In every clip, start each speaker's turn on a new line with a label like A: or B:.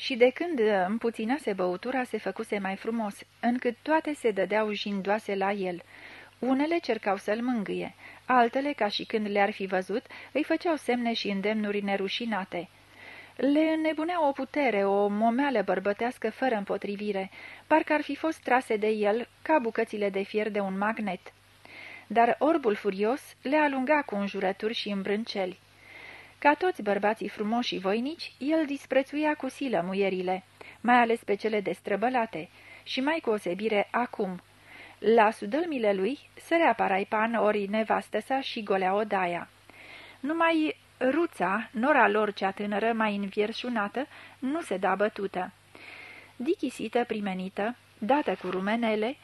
A: și de când împuținase băutura se făcuse mai frumos, încât toate se dădeau jindoase la el. Unele cercau să-l mângâie, altele, ca și când le-ar fi văzut, îi făceau semne și îndemnuri nerușinate. Le înnebunea o putere, o momeală bărbătească fără împotrivire, parcă ar fi fost trase de el ca bucățile de fier de un magnet. Dar orbul furios le alunga cu înjurături și îmbrânceli. Ca toți bărbații frumoși și voinici, el disprețuia cu silă muierile, mai ales pe cele destrăbălate, și mai cu osebire acum. La sudălmile lui sărea paraipan ori nevastă sa și golea odaia. Numai ruța, nora lor cea tânără mai învierșunată, nu se da bătută. Dichisită, primenită, dată cu rumenele,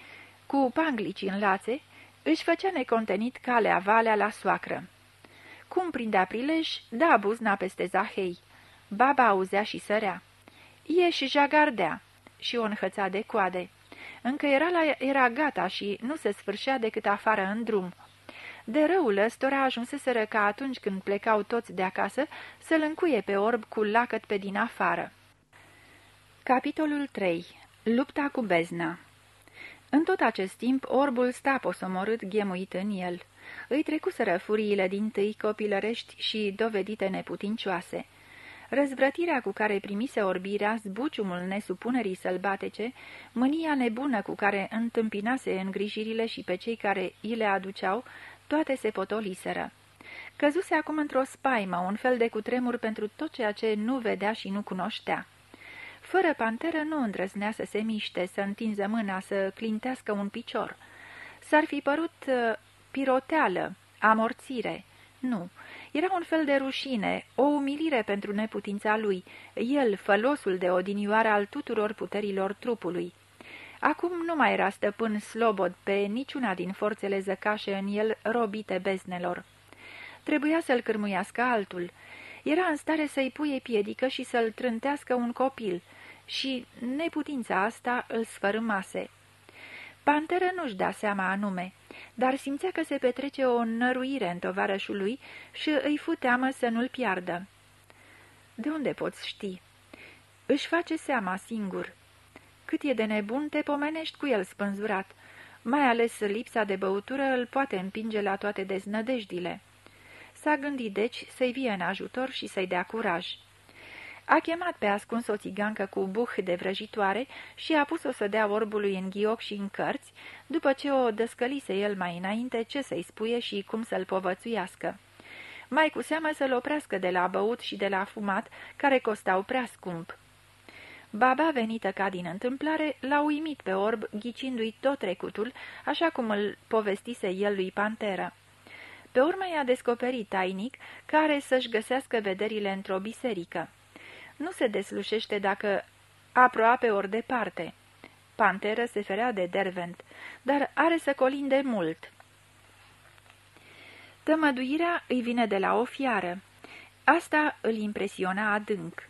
A: cu panglici în lațe, își făcea necontenit calea valea la soacră. Cum prindea prilej, da buzna peste Zahei. Baba auzea și sărea. Ieși jagardea și o înhăța de coade. Încă era, la, era gata și nu se sfârșea decât afară în drum. De răul ăstora ajunseseră ca atunci când plecau toți de acasă să-l încuie pe orb cu lacăt pe din afară. Capitolul 3. Lupta cu bezna În tot acest timp, orbul sta posomorât ghemuit în el îi trecuseră furiile din tâi copilărești și dovedite neputincioase. Răzvrătirea cu care primise orbirea, zbuciumul nesupunerii sălbatece, mânia nebună cu care întâmpinase îngrijirile și pe cei care îi le aduceau, toate se potoliseră. Căzuse acum într-o spaimă, un fel de cutremur pentru tot ceea ce nu vedea și nu cunoștea. Fără panteră nu îndrăznea să se miște, să întinză mâna, să clintească un picior. S-ar fi părut piroteală, amorțire. Nu, era un fel de rușine, o umilire pentru neputința lui, el, fălosul de odinioară al tuturor puterilor trupului. Acum nu mai era stăpân slobod pe niciuna din forțele zăcașe în el robite beznelor. Trebuia să-l cârmuiască altul. Era în stare să-i puie piedică și să-l trântească un copil, și neputința asta îl sfărâmase. Panteră nu-și da seama anume dar simțea că se petrece o năruire în tovarășul lui și îi fu teamă să nu-l piardă. De unde poți ști? Își face seama singur. Cât e de nebun, te pomenești cu el spânzurat. Mai țigas lipsa de băutură îl poate împinge la toate deznădejdile. S-a gândit deci să-i vie în ajutor și să-i dea curaj. A chemat pe ascuns o țigancă cu buh de vrăjitoare și a pus-o să dea orbului în ghioc și în cărți, după ce o dăscălise el mai înainte ce să-i spuie și cum să-l povățuiască. Mai cu seamă să-l oprească de la băut și de la fumat, care costau prea scump. Baba, venită ca din întâmplare, l-a uimit pe orb, ghicindu-i tot trecutul, așa cum îl povestise el lui Panteră. Pe urmă i-a descoperit tainic care să-și găsească vederile într-o biserică nu se deslușește dacă aproape ori departe. Panteră se ferea de dervent, dar are să colinde mult. Tămăduirea îi vine de la o fiară. Asta îl impresiona adânc.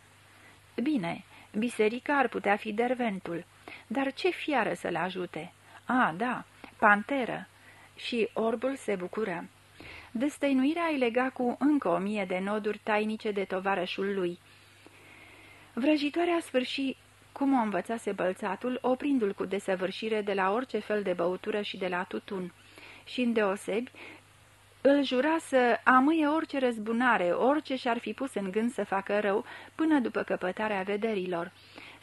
A: Bine, biserica ar putea fi derventul, dar ce fiară să-l ajute? A, da, panteră. Și orbul se bucură. Destăinuirea îi lega cu încă o mie de noduri tainice de tovarășul lui. Vrăjitoarea sfârși cum o învățase bălțatul, oprindu-l cu desăvârșire de la orice fel de băutură și de la tutun. Și îndeosebi, îl jura să amâie orice răzbunare, orice și-ar fi pus în gând să facă rău, până după căpătarea vederilor.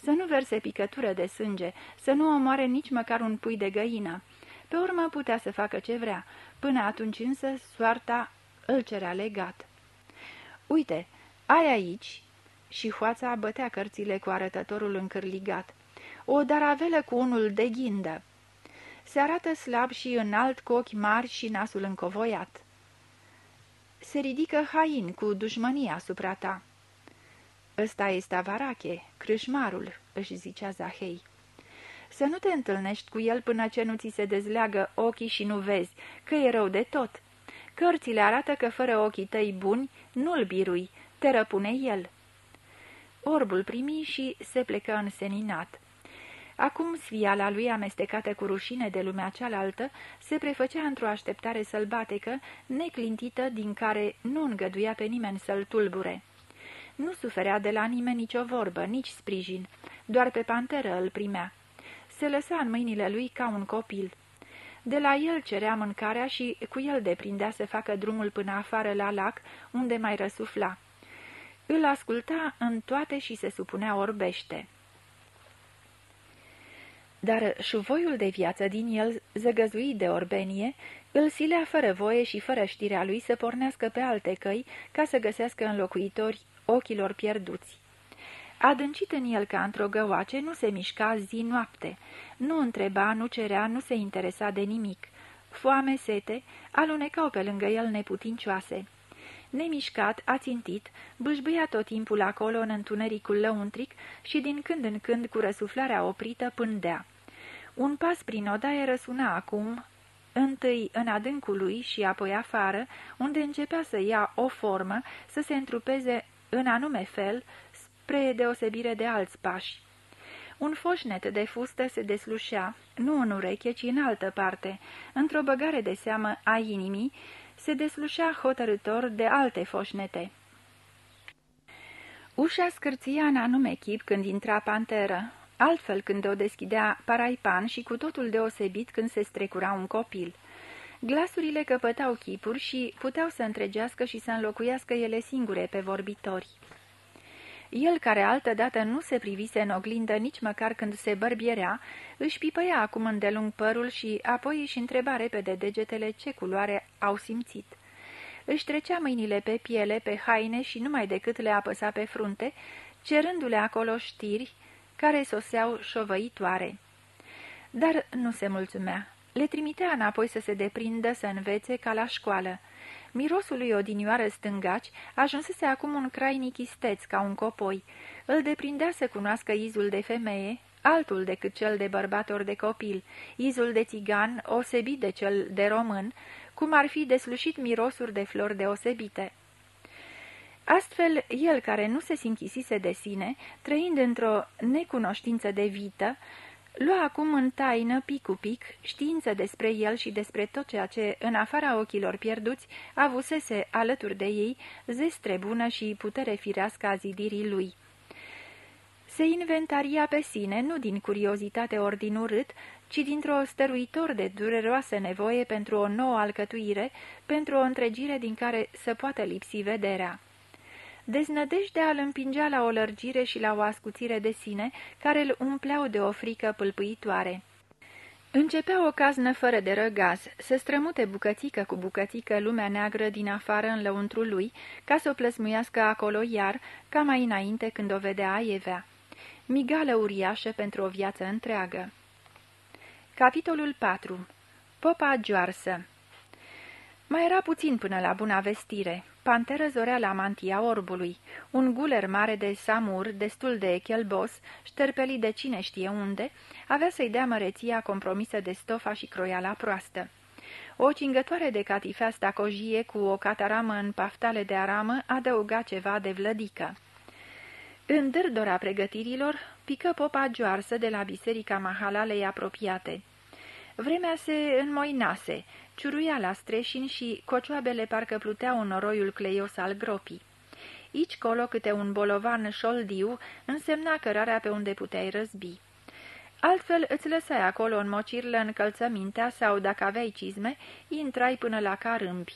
A: Să nu verse picătură de sânge, să nu omoare nici măcar un pui de găină. Pe urmă putea să facă ce vrea, până atunci însă soarta îl cerea legat. Uite, ai aici, și hoața bătea cărțile cu arătătorul încârligat. O daravelă cu unul de ghindă. Se arată slab și înalt cu ochi mari și nasul încovoiat. Se ridică hain cu dușmănia asupra ta. Ăsta este avarache, crâșmarul, își zicea Zahei. Să nu te întâlnești cu el până ce nu ți se dezleagă ochii și nu vezi, că e rău de tot. Cărțile arată că fără ochii tăi buni nu-l birui, te răpune el. Orbul primi și se plecă înseninat. Acum sfiala lui, amestecată cu rușine de lumea cealaltă, se prefăcea într-o așteptare sălbatecă, neclintită, din care nu îngăduia pe nimeni să-l tulbure. Nu suferea de la nimeni nicio vorbă, nici sprijin, doar pe panteră îl primea. Se lăsa în mâinile lui ca un copil. De la el cerea mâncarea și cu el deprindea să facă drumul până afară la lac, unde mai răsufla. Îl asculta în toate și se supunea orbește. Dar șuvoiul de viață din el, zăgăzuit de orbenie, îl silea fără voie și fără știrea lui să pornească pe alte căi ca să găsească înlocuitori ochilor pierduți. Adâncit în el ca într-o găoace, nu se mișca zi-noapte. Nu întreba, nu cerea, nu se interesa de nimic. Foame, sete, alunecau pe lângă el neputincioase. Nemișcat, ațintit, bâșbâia tot timpul acolo în întunericul lăuntric și din când în când cu răsuflarea oprită pândea. Un pas prin odaie răsuna acum, întâi în adâncul lui și apoi afară, unde începea să ia o formă, să se întrupeze în anume fel, spre deosebire de alți pași. Un foșnet de fustă se deslușea, nu în ureche, ci în altă parte, într-o băgare de seamă a inimii, se deslușea hotărător de alte foșnete. Ușa scârția în anume chip când intra panteră, altfel când o deschidea paraipan și cu totul deosebit când se strecura un copil. Glasurile căpătau chipuri și puteau să întregească și să înlocuiască ele singure pe vorbitori. El, care altădată nu se privise în oglindă nici măcar când se bărbierea, își pipăia acum îndelung părul și apoi își întreba repede degetele ce culoare au simțit. Își trecea mâinile pe piele, pe haine și numai decât le apăsa pe frunte, cerându-le acolo știri care soseau șovăitoare. Dar nu se mulțumea. Le trimitea înapoi să se deprindă, să învețe ca la școală. Mirosul lui odinioară stângaci ajunsese acum un crainic isteț ca un copoi. Îl deprindea să cunoască izul de femeie, altul decât cel de bărbat ori de copil, izul de țigan, osebit de cel de român, cum ar fi deslușit mirosuri de flori deosebite. Astfel, el care nu se sinchisise de sine, trăind într-o necunoștință de vită, Lua acum în taină, pic cu pic, știință despre el și despre tot ceea ce, în afara ochilor pierduți, avusese alături de ei zestre bună și putere firească a zidirii lui. Se inventaria pe sine, nu din curiozitate ori din urât, ci dintr-o stăruitor de dureroasă nevoie pentru o nouă alcătuire, pentru o întregire din care să poată lipsi vederea. Deznădejdea îl împingea la o lărgire și la o ascuțire de sine, care îl umpleau de o frică pâlpâitoare. Începea o caznă fără de răgaz, să strămute bucățică cu bucățică lumea neagră din afară în lăuntrul lui, ca să o plăsmuiască acolo iar, ca mai înainte când o vedea aievea. Migală uriașă pentru o viață întreagă. Capitolul 4 Popa Joarsă Mai era puțin până la buna vestire. Panteră zorea la mantia orbului, un guler mare de samur, destul de chelbos, șterpelit de cine știe unde, avea să-i dea măreția compromisă de stofa și croiala proastă. O cingătoare de catifea stacojie cu o cataramă în paftale de aramă adăuga ceva de vlădică. În dârdora pregătirilor, pică popa joarsă de la biserica Mahalalei apropiate. Vremea se înmoinase, ciuruia la streșin și cocioabele parcă pluteau în noroiul cleios al gropii. Ici colo câte un bolovan șoldiu însemna cărarea pe unde puteai răzbi. Altfel îți lăsai acolo în mocirlă încălțămintea sau, dacă aveai cizme, intrai până la carâmbi.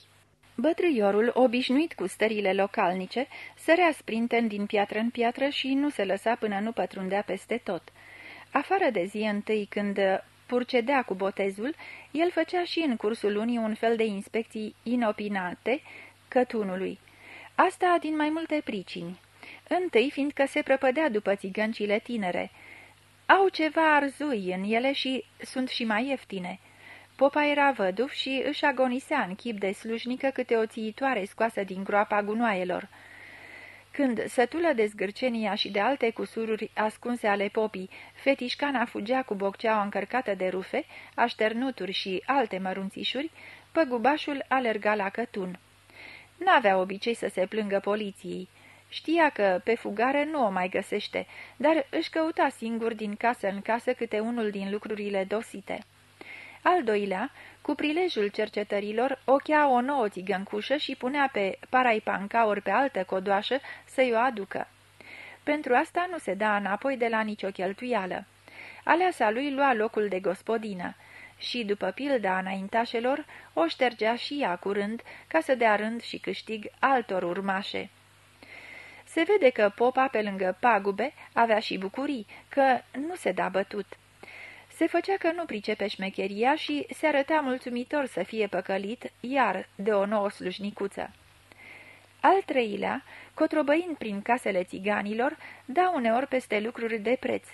A: Bătrâiorul, obișnuit cu stările localnice, sărea sprinten din piatră în piatră și nu se lăsa până nu pătrundea peste tot. Afară de zi întâi, când purcedea cu botezul, el făcea și în cursul lunii un fel de inspecții inopinate cătunului. Asta din mai multe pricini. Întâi, fiindcă se prăpădea după țigăncile tinere. Au ceva arzui în ele și sunt și mai ieftine. Popa era văduv și își agonisea în chip de slujnică câte o țiitoare scoasă din groapa gunoaielor. Când, sătulă de zgârcenia și de alte cusururi ascunse ale popii, fetișcana fugea cu bocceaua încărcată de rufe, așternuturi și alte mărunțișuri, păgubașul alerga la cătun. N-avea obicei să se plângă poliției. Știa că pe fugare nu o mai găsește, dar își căuta singur din casă în casă câte unul din lucrurile dosite. Al doilea, cu prilejul cercetărilor, ochea o nouă țigăncușă și punea pe paraipanca ori pe altă codoașă să-i o aducă. Pentru asta nu se da înapoi de la nicio cheltuială. Aleasa lui lua locul de gospodină și, după pilda înaintașelor, o ștergea și ea curând ca să dea rând și câștig altor urmașe. Se vede că popa, pe lângă pagube, avea și bucurii, că nu se da bătut. Se făcea că nu pricepe șmecheria și se arăta mulțumitor să fie păcălit, iar de o nouă slujnicuță. Al treilea, cotrobăind prin casele țiganilor, da uneori peste lucruri de preț,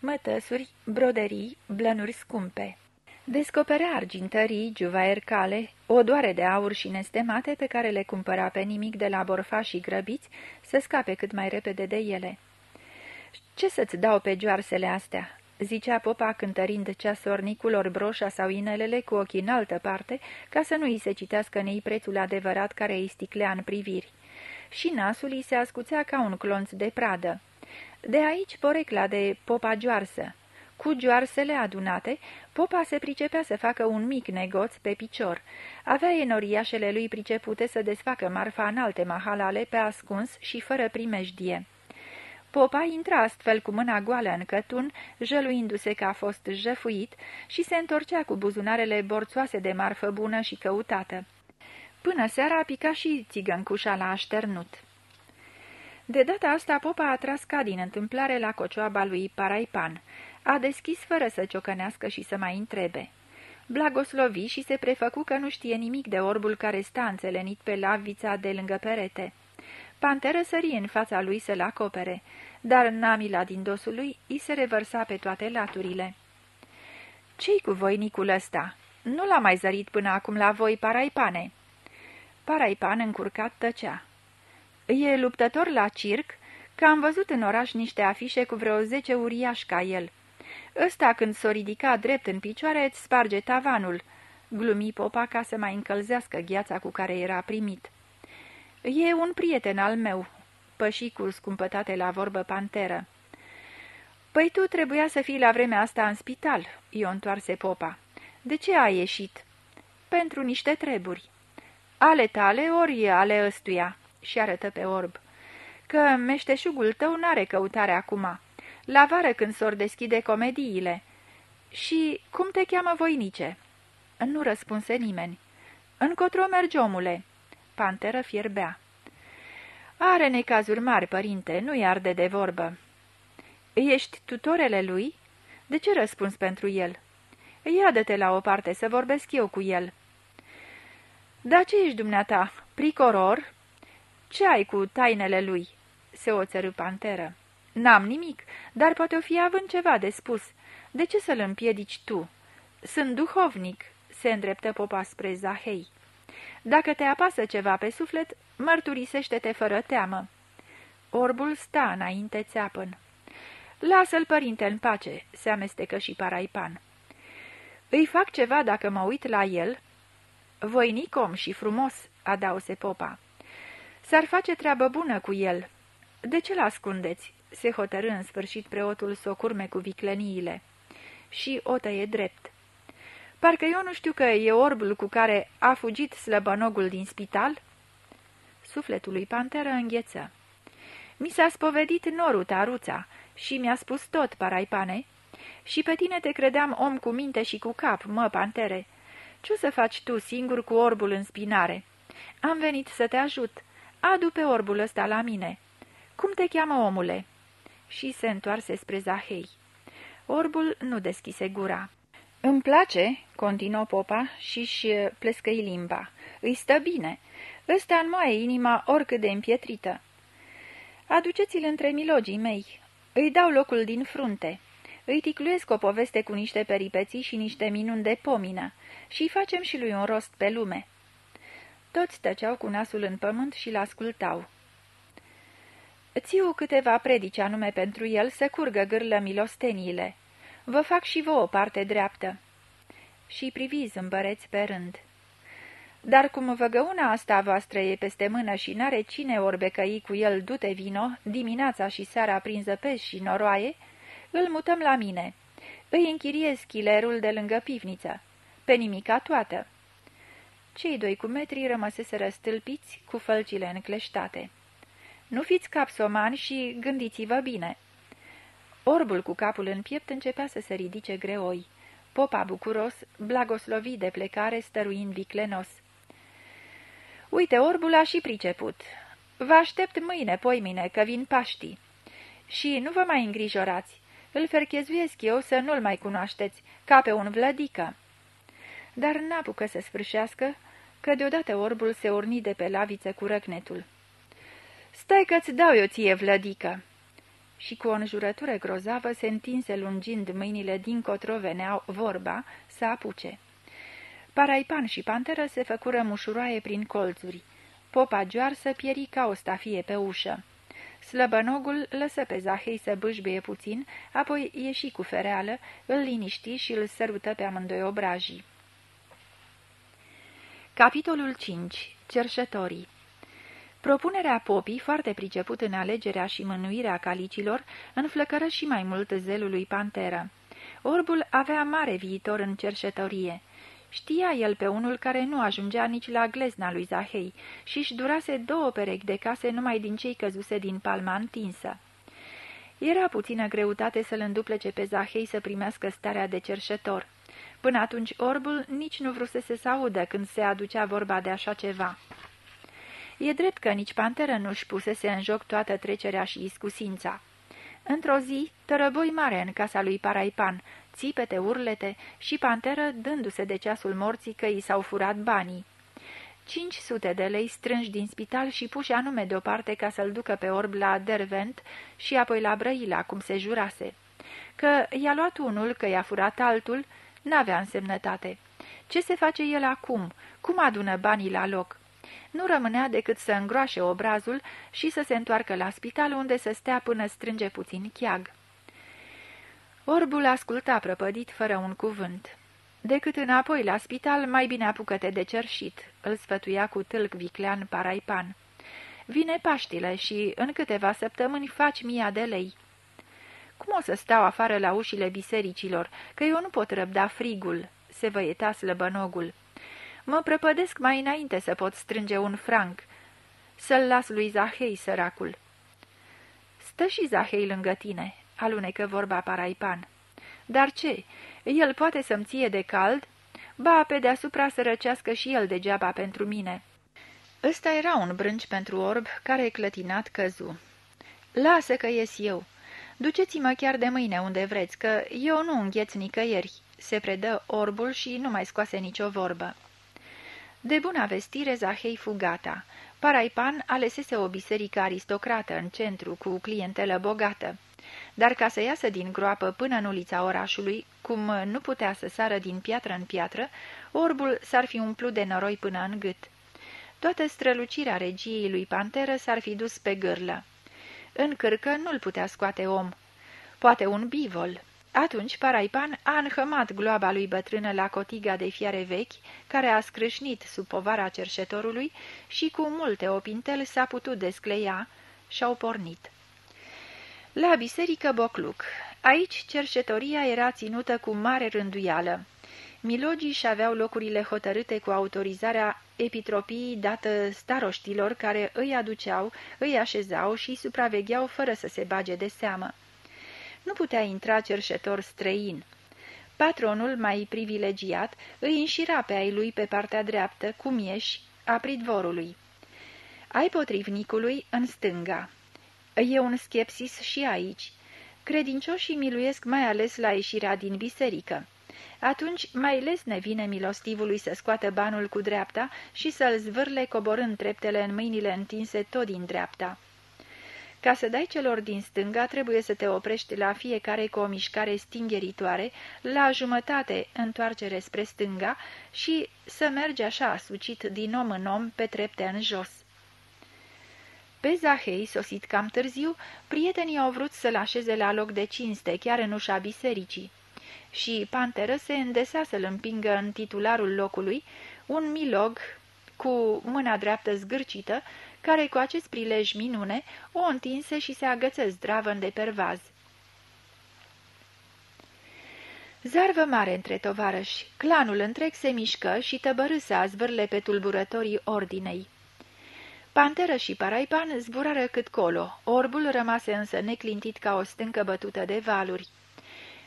A: mătăsuri, broderii, blănuri scumpe. Descoperea argintării, juvaercale, odoare de aur și nestemate pe care le cumpăra pe nimic de la borfașii grăbiți să scape cât mai repede de ele. Ce să-ți dau pe joarsele astea?" Zicea popa cântărind ceasornicul ori broșa sau inelele cu ochii în altă parte, ca să nu îi se citească nei prețul adevărat care îi sticlea în priviri. Și nasul îi se ascuțea ca un clonț de pradă. De aici porecla de popa joarsă. Cu joarsele adunate, popa se pricepea să facă un mic negoț pe picior. Avea enoriașele lui pricepute să desfacă marfa în alte mahalale pe ascuns și fără primejdie. Popa intra astfel cu mâna goală în cătun, jăluindu-se că a fost jăfuit și se întorcea cu buzunarele borțoase de marfă bună și căutată. Până seara pica și țigăncușa la așternut. De data asta popa a tras ca din întâmplare la cocioaba lui Paraipan. A deschis fără să ciocănească și să mai întrebe. Blagoslovi și se prefăcu că nu știe nimic de orbul care sta înțelenit pe lavița de lângă perete. Panteră sări în fața lui să-l acopere, dar namila din dosul lui îi se revărsa pe toate laturile. Ce-i cu voinicul ăsta? Nu l-a mai zărit până acum la voi, Paraipane." Paraipan încurcat tăcea. E luptător la circ, că am văzut în oraș niște afișe cu vreo zece uriași ca el. Ăsta, când s-o ridica drept în picioare, îți sparge tavanul." Glumi popa ca să mai încălzească gheața cu care era primit. E un prieten al meu," păși cu scumpătate la vorbă panteră. Păi tu trebuia să fii la vremea asta în spital," i-o întoarse popa. De ce ai ieșit?" Pentru niște treburi." Ale tale ori ale ăstuia," și arătă pe orb. Că meșteșugul tău n-are căutare acum. La vară când s-or deschide comediile." Și cum te cheamă voinice?" Nu răspunse nimeni. Încotro mergi, omule?" Panteră fierbea. Are necazuri mari, părinte, nu-i arde de vorbă." Ești tutorele lui? De ce răspuns pentru el?" Ia-dă-te la o parte să vorbesc eu cu el." Da ce ești dumneata? Pricoror?" Ce ai cu tainele lui?" se oțărâ panteră. N-am nimic, dar poate o fi având ceva de spus. De ce să-l împiedici tu?" Sunt duhovnic," se îndreptă popa spre Zahei. Dacă te apasă ceva pe suflet, mărturisește-te fără teamă." Orbul sta înainte țeapăn. Lasă-l, părinte, în pace," se amestecă și Paraipan. Îi fac ceva dacă mă uit la el?" Voinic om și frumos," adause popa. S-ar face treabă bună cu el." De ce-l ascundeți?" se hotărâ în sfârșit preotul să o curme cu vicleniile. Și o tăie drept. Parcă eu nu știu că e orbul cu care a fugit slăbănogul din spital?" Sufletul lui Panteră îngheță. Mi s-a spovedit norul taruța și mi-a spus tot, paraipane. Și pe tine te credeam om cu minte și cu cap, mă, pantere. Ce o să faci tu singur cu orbul în spinare? Am venit să te ajut. Adu pe orbul ăsta la mine. Cum te cheamă, omule?" Și se întoarse spre Zahei. Orbul nu deschise gura. Îmi place," continuă popa și-și plescăi limba. Îi stă bine. Ăsta înmoaie inima oricât de împietrită." Aduceți-l între milogii mei. Îi dau locul din frunte. Îi ticluiesc o poveste cu niște peripeții și niște minuni de pomină și facem și lui un rost pe lume." Toți tăceau cu nasul în pământ și l-ascultau. Țiu câteva predici anume pentru el să curgă gârlă milosteniile." Vă fac și vouă parte dreaptă." Și privi zâmbăreți pe rând. Dar cum văgăuna asta voastră e peste mână și n-are cine orbecăi cu el dute vino, dimineața și seara prin zăpești și noroaie, îl mutăm la mine. Îi închiriez chilerul de lângă pivniță. pe nimica toată. Cei doi cu metrii rămăseseră stâlpiți cu fălcile încleștate. Nu fiți capsomani și gândiți-vă bine. Orbul cu capul în piept începea să se ridice greoi. Popa bucuros, blagoslovit de plecare, stăruind viclenos. Uite, orbul a și priceput. Vă aștept mâine, poimine, că vin Paștii. Și nu vă mai îngrijorați. Îl ferchezuiesc eu să nu-l mai cunoașteți, ca pe un vlădică. Dar n-apucă să sfârșească, că deodată orbul se urni de pe laviță cu răcnetul. Stai că-ți dau eu ție, vlădică!" Și cu o înjurătură grozavă se întinse lungind mâinile din cotro veneau vorba să apuce. Paraipan și panteră se făcură mușuroaie prin colțuri. Popa joarsă pieri ca o stafie pe ușă. Slăbănogul lăsă pe Zahei să bâșbie puțin, apoi ieși cu fereală, îl liniști și îl sărută pe amândoi obrajii. Capitolul 5. Cerșătorii Propunerea popii, foarte priceput în alegerea și mânuirea calicilor, înflăcără și mai mult zelul lui Panteră. Orbul avea mare viitor în cerșătorie. Știa el pe unul care nu ajungea nici la glezna lui Zahei și își durase două perechi de case numai din cei căzuse din palma întinsă. Era puțină greutate să-l înduplece pe Zahei să primească starea de cerșător. Până atunci orbul nici nu vrusese să audă când se aducea vorba de așa ceva. E drept că nici panteră nu-și pusese în joc toată trecerea și iscusința. Într-o zi, tărăboi mare în casa lui Paraipan, țipete, urlete și panteră dându-se de ceasul morții că i s-au furat banii. Cinci sute de lei strânși din spital și puși anume deoparte ca să-l ducă pe orb la Dervent și apoi la Brăila, cum se jurase. Că i-a luat unul, că i-a furat altul, n-avea însemnătate. Ce se face el acum? Cum adună banii la loc? Nu rămânea decât să îngroașe obrazul și să se întoarcă la spital, unde să stea până strânge puțin cheag. Orbul asculta prăpădit fără un cuvânt. Decât înapoi la spital, mai bine apucă-te de cerșit, îl sfătuia cu tâlc viclean paraipan. Vine Paștile și în câteva săptămâni faci mia de lei. Cum o să stau afară la ușile bisericilor, că eu nu pot răbda frigul?" se văieta slăbănogul. Mă prăpădesc mai înainte să pot strânge un franc. Să-l las lui Zahei, săracul." Stă și Zahei lângă tine," alunecă vorba Paraipan. Dar ce? El poate să-mi ție de cald? Ba, pe deasupra să răcească și el degeaba pentru mine." Ăsta era un brânci pentru orb care clătinat căzu. Lasă că ies eu. Duceți-mă chiar de mâine unde vreți, că eu nu îngheț nicăieri." Se predă orbul și nu mai scoase nicio vorbă. De bună vestire, Zahei fu gata. Paraipan alesese o biserică aristocrată în centru, cu clientelă bogată. Dar ca să iasă din groapă până în ulița orașului, cum nu putea să sară din piatră în piatră, orbul s-ar fi umplut de noroi până în gât. Toată strălucirea regiei lui Panteră s-ar fi dus pe gârlă. În cârcă nu-l putea scoate om. Poate un bivol, atunci Paraipan a înhămat gloaba lui bătrână la cotiga de fiare vechi, care a scrâșnit sub povara cerșetorului și cu multe opintel s-a putut descleia și-au pornit. La biserică Bocluc. Aici cerșetoria era ținută cu mare rânduială. Milogii și aveau locurile hotărâte cu autorizarea epitropiei dată staroștilor care îi aduceau, îi așezau și supravegheau fără să se bage de seamă nu putea intra cerșetor străin. Patronul, mai privilegiat, îi înșira pe ai lui pe partea dreaptă, cum ieși, a pridvorului. Ai potrivnicului în stânga. E un schepsis și aici. Credincioșii miluiesc mai ales la ieșirea din biserică. Atunci mai lesne vine milostivului să scoată banul cu dreapta și să-l zvârle coborând treptele în mâinile întinse tot din dreapta. Ca să dai celor din stânga, trebuie să te oprești la fiecare cu o mișcare stingheritoare, la jumătate întoarcere spre stânga și să mergi așa, sucit din om în om, pe trepte în jos. Pe Zahei, sosit cam târziu, prietenii au vrut să-l așeze la loc de cinste, chiar în ușa bisericii. Și Panteră se îndesea să-l împingă în titularul locului, un milog cu mâna dreaptă zgârcită, care cu acest prilej minune o întinse și se agăță zdravăn de pervaz. Zarvă mare între tovarăși, clanul întreg se mișcă și tăbărâsă a zvârle pe tulburătorii ordinei. Panteră și Paraipan zburară cât colo, orbul rămase însă neclintit ca o stâncă bătută de valuri.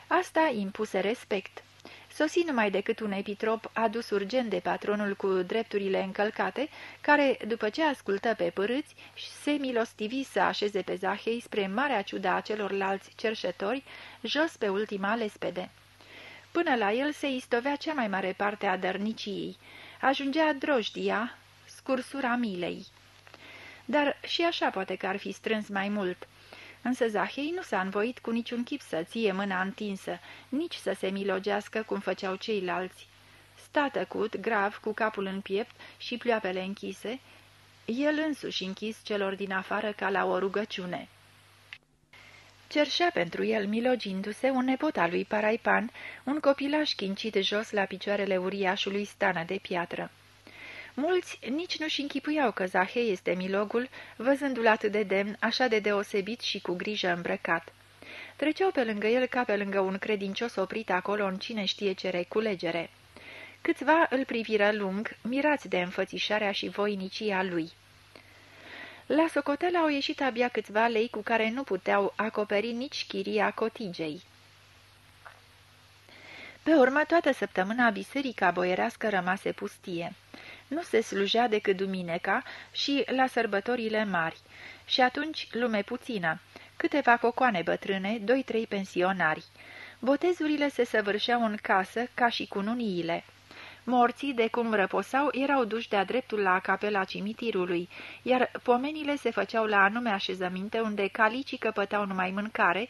A: Asta impuse respect. Sosi numai decât un epitrop adus urgent de patronul cu drepturile încălcate, care, după ce ascultă pe părâți, se milostivi să așeze pe Zahei spre marea ciuda a celorlalți cerșători, jos pe ultima lespede. Până la el se istovea cea mai mare parte a dărniciei. Ajungea drojdia, scursura milei. Dar și așa poate că ar fi strâns mai mult. Însă Zahei nu s-a învoit cu niciun chip să ție mâna întinsă, nici să se milogească cum făceau ceilalți. Sta tăcut, grav, cu capul în piept și pleoapele închise, el însuși închis celor din afară ca la o rugăciune. Cerșea pentru el, milogindu-se, un nepot al lui Paraipan, un copilaș chincit jos la picioarele uriașului stană de piatră. Mulți nici nu-și închipuiau că Zahei este milogul, văzându-l atât de demn, așa de deosebit și cu grijă îmbrăcat. Treceau pe lângă el ca pe lângă un credincios oprit acolo în cine știe ce reculegere. Câțiva îl priviră lung, mirați de înfățișarea și voinicia lui. La socotel au ieșit abia câțiva lei cu care nu puteau acoperi nici chiria cotigei. Pe urmă, toată săptămâna biserica boierească rămase pustie. Nu se slujea decât dumineca și la sărbătorile mari. Și atunci lume puțină, câteva cocoane bătrâne, doi-trei pensionari. Botezurile se săvârșeau în casă ca și cununiile. Morții, de cum răposau, erau duși de-a dreptul la capela cimitirului, iar pomenile se făceau la anume așezăminte unde calicii căpătau numai mâncare,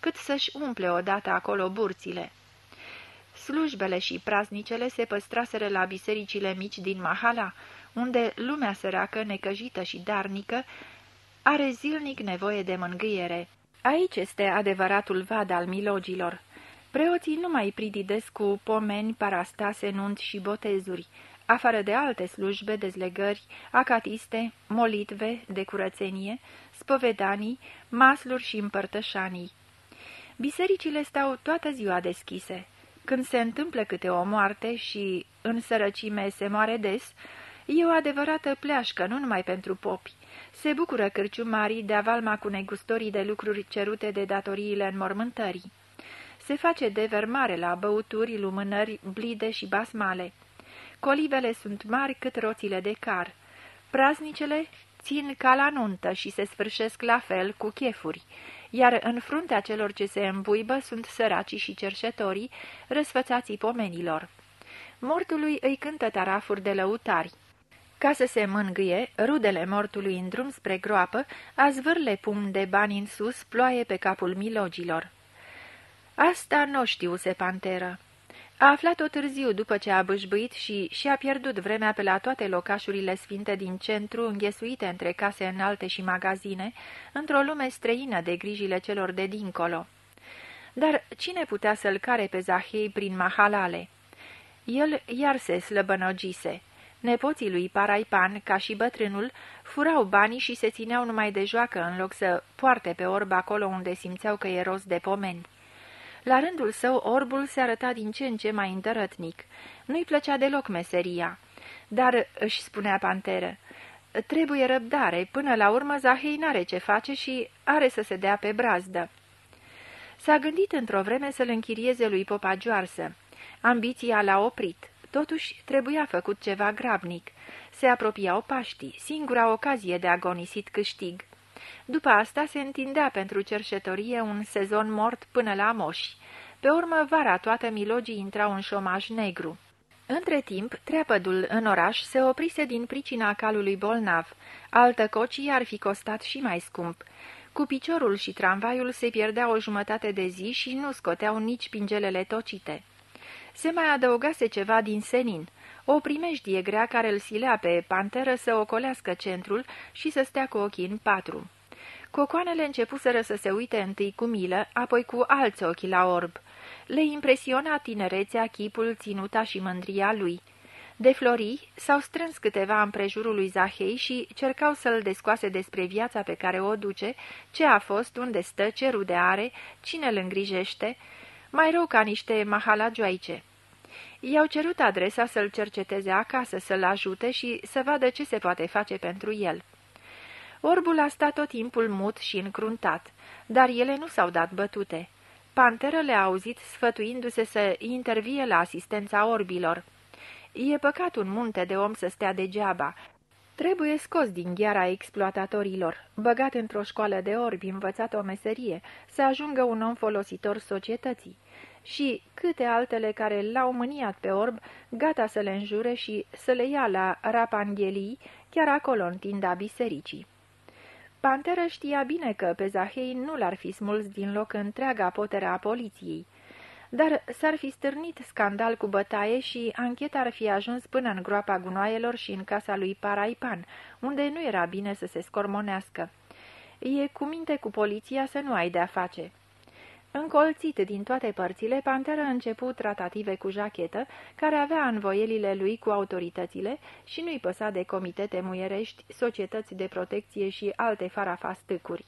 A: cât să-și umple odată acolo burțile. Slujbele și praznicele se păstraseră la bisericile mici din Mahala, unde lumea săracă, necăjită și darnică, are zilnic nevoie de mângâiere. Aici este adevăratul vad al milogilor. Preoții nu mai prididesc cu pomeni, parastase, nunt și botezuri, afară de alte slujbe, dezlegări, acatiste, molitve de curățenie, spovedanii, masluri și împărtășanii. Bisericile stau toată ziua deschise. Când se întâmplă câte o moarte și în sărăcime se moare des, e o adevărată pleașcă, nu numai pentru popi. Se bucură cârciumarii de avalma cu negustorii de lucruri cerute de datoriile înmormântării. Se face dever mare la băuturi, lumânări, blide și basmale. Colivele sunt mari cât roțile de car. Praznicele țin ca la nuntă și se sfârșesc la fel cu chefuri, iar în fruntea celor ce se îmbuibă sunt săracii și cerșetorii, răsfățații pomenilor. Mortului îi cântă tarafuri de lăutari. Ca să se mângâie, rudele mortului în drum spre groapă, azvârle pum de bani în sus, ploaie pe capul milogilor. Asta nu știuse panteră. A aflat-o târziu după ce a bâșbuit și și-a pierdut vremea pe la toate locașurile sfinte din centru, înghesuite între case înalte și magazine, într-o lume străină de grijile celor de dincolo. Dar cine putea să-l care pe Zahei prin mahalale? El iar se slăbănogise. Nepoții lui Paraipan, ca și bătrânul, furau banii și se țineau numai de joacă în loc să poarte pe orb acolo unde simțeau că e rost de pomeni. La rândul său, orbul se arăta din ce în ce mai îndărătnic. Nu-i plăcea deloc meseria. Dar, își spunea panteră, trebuie răbdare, până la urmă Zahei n-are ce face și are să se dea pe brazdă. S-a gândit într-o vreme să-l închirieze lui Popa Joarsă. Ambiția l-a oprit. Totuși, trebuia făcut ceva grabnic. Se apropiau Paștii, singura ocazie de agonisit câștig. După asta se întindea pentru cerșetorie un sezon mort până la moși. Pe urmă, vara toată milogii intrau în șomaj negru. Între timp, treapădul în oraș se oprise din pricina calului bolnav. Altă cocii ar fi costat și mai scump. Cu piciorul și tramvaiul se pierdea o jumătate de zi și nu scoteau nici pingelele tocite. Se mai adăugase ceva din senin, o primejdie grea care îl silea pe panteră să ocolească centrul și să stea cu ochii în patru. Cocoanele începuseră să se uite întâi cu milă, apoi cu alți ochi la orb. Le impresiona tinerețea, chipul, ținuta și mândria lui. De florii s-au strâns câteva împrejurul lui Zahei și cercau să-l descoase despre viața pe care o duce, ce a fost, unde stă, ce rude are, cine îl îngrijește, mai rău ca niște mahalagioaice. I-au cerut adresa să-l cerceteze acasă, să-l ajute și să vadă ce se poate face pentru el. Orbul a stat tot timpul mut și încruntat, dar ele nu s-au dat bătute. Panteră le-a auzit sfătuindu-se să intervie la asistența orbilor. E păcat un munte de om să stea degeaba. Trebuie scos din gheara exploatatorilor, băgat într-o școală de orbi, învățat o meserie, să ajungă un om folositor societății. Și câte altele care l-au mâniat pe orb, gata să le înjure și să le ia la rapanghelii, chiar acolo în tinda bisericii. Panteră știa bine că pe Zahei nu l-ar fi smuls din loc întreaga potere a poliției, dar s-ar fi stârnit scandal cu bătaie și ancheta ar fi ajuns până în groapa gunoaielor și în casa lui Paraipan, unde nu era bine să se scormonească. E cu minte cu poliția să nu ai de-a face. Încolțit din toate părțile, Panteră a început tratative cu jachetă, care avea învoielile lui cu autoritățile și nu-i păsa de comitete muierești, societăți de protecție și alte farafastâcuri.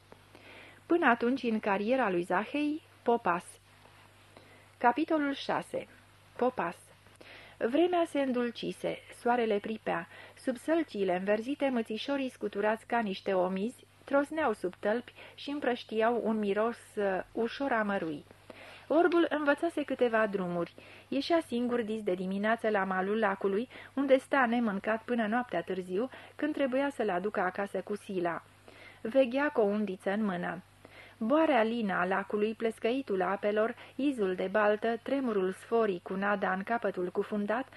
A: Până atunci, în cariera lui Zahei, Popas. Capitolul 6 Popas Vremea se îndulcise, soarele pripea, sub sălcile înverzite mățișorii scuturați ca niște omizi trosneau sub tălpi și împrăștiau un miros uh, ușor amărui. Orbul învățase câteva drumuri. Ieșea singur dis de dimineață la malul lacului, unde sta nemâncat până noaptea târziu, când trebuia să-l aducă acasă cu sila. Veghea cu o undiță în mână. Boarea lina a lacului, plescăitul apelor, izul de baltă, tremurul sforii cu nada în capătul cufundat,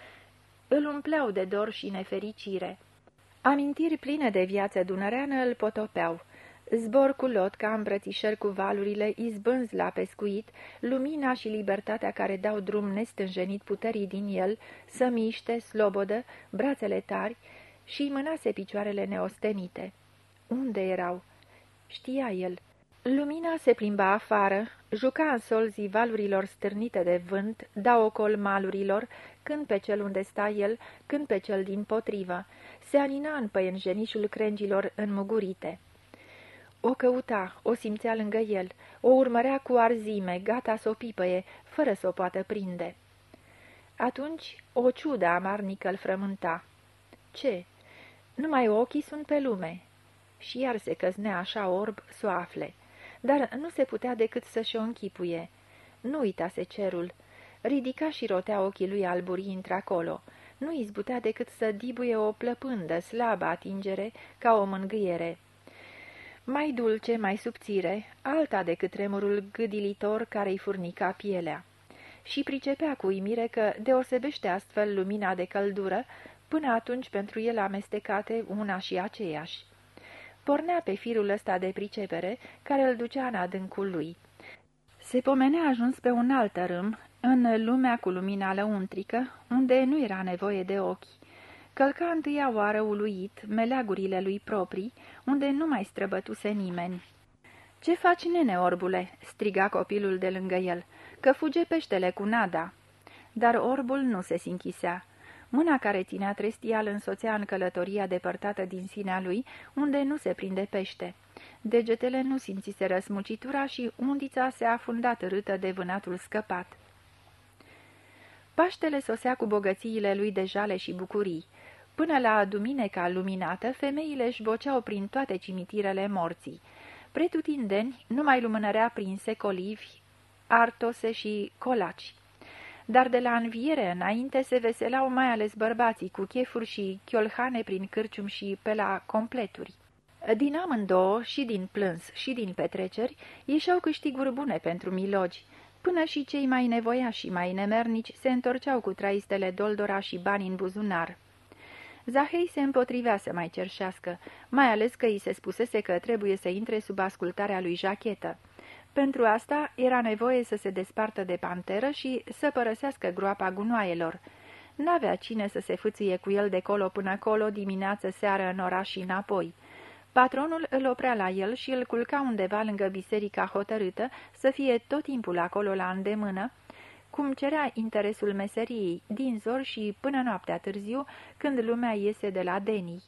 A: îl umpleau de dor și nefericire. Amintiri pline de viață dunăreană îl potopeau. Zbor cu lot ca îmbrățișări cu valurile, izbânzi la pescuit, lumina și libertatea care dau drum nestânjenit puterii din el, să miște, slobodă, brațele tari și mânase picioarele neostenite. Unde erau? Știa el. Lumina se plimba afară, juca în solzii valurilor stârnite de vânt, da ocol malurilor, când pe cel unde sta el, când pe cel din potrivă se anina în păienjenișul crengilor înmugurite. O căuta, o simțea lângă el, o urmărea cu arzime, gata să o pipăie, fără să o poată prinde. Atunci o ciudă amarnică îl frământa. Ce? Numai ochii sunt pe lume. Și iar se căznea așa orb să o afle. Dar nu se putea decât să-și o închipuie. Nu uitase cerul. Ridica și rotea ochii lui alburii într-acolo nu izbutea decât să dibuie o plăpândă, slabă atingere, ca o mângâiere. Mai dulce, mai subțire, alta decât tremurul gâdilitor care îi furnica pielea. Și pricepea cu uimire că deosebește astfel lumina de căldură, până atunci pentru el amestecate una și aceeași. Pornea pe firul ăsta de pricepere, care îl ducea în adâncul lui. Se pomenea ajuns pe un alt râm, în lumea cu lumina lăuntrică, unde nu era nevoie de ochi. Călca întâia oară uluit meleagurile lui proprii, unde nu mai străbătuse nimeni. Ce faci, nene, orbule?" striga copilul de lângă el, că fuge peștele cu nada." Dar orbul nu se sinchisea. Mâna care ținea trestia îl însoțea în călătoria depărtată din sinea lui, unde nu se prinde pește. Degetele nu simțiseră smucitura și undița se afunda râtă de vânatul scăpat. Paștele sosea cu bogățiile lui de jale și bucurii. Până la dumineca luminată, femeile își boceau prin toate cimitirele morții. Pretutindeni numai lumânărea prin secolivi, artose și colaci. Dar de la înviere înainte se veselau mai ales bărbații cu chefuri și chiolhane prin cârcium și pe la completuri. Din amândouă, și din plâns și din petreceri, ieșeau câștiguri bune pentru milogi. Până și cei mai nevoiași și mai nemernici se întorceau cu traistele doldora și bani în buzunar. Zahei se împotrivea să mai cerșească, mai ales că îi se spusese că trebuie să intre sub ascultarea lui Jachetă. Pentru asta era nevoie să se despartă de panteră și să părăsească groapa gunoaielor. N-avea cine să se fâție cu el de colo până colo, dimineață, seară, în oraș și înapoi. Patronul îl oprea la el și îl culca undeva lângă biserica hotărâtă să fie tot timpul acolo la îndemână, cum cerea interesul meseriei, din zor și până noaptea târziu, când lumea iese de la denii.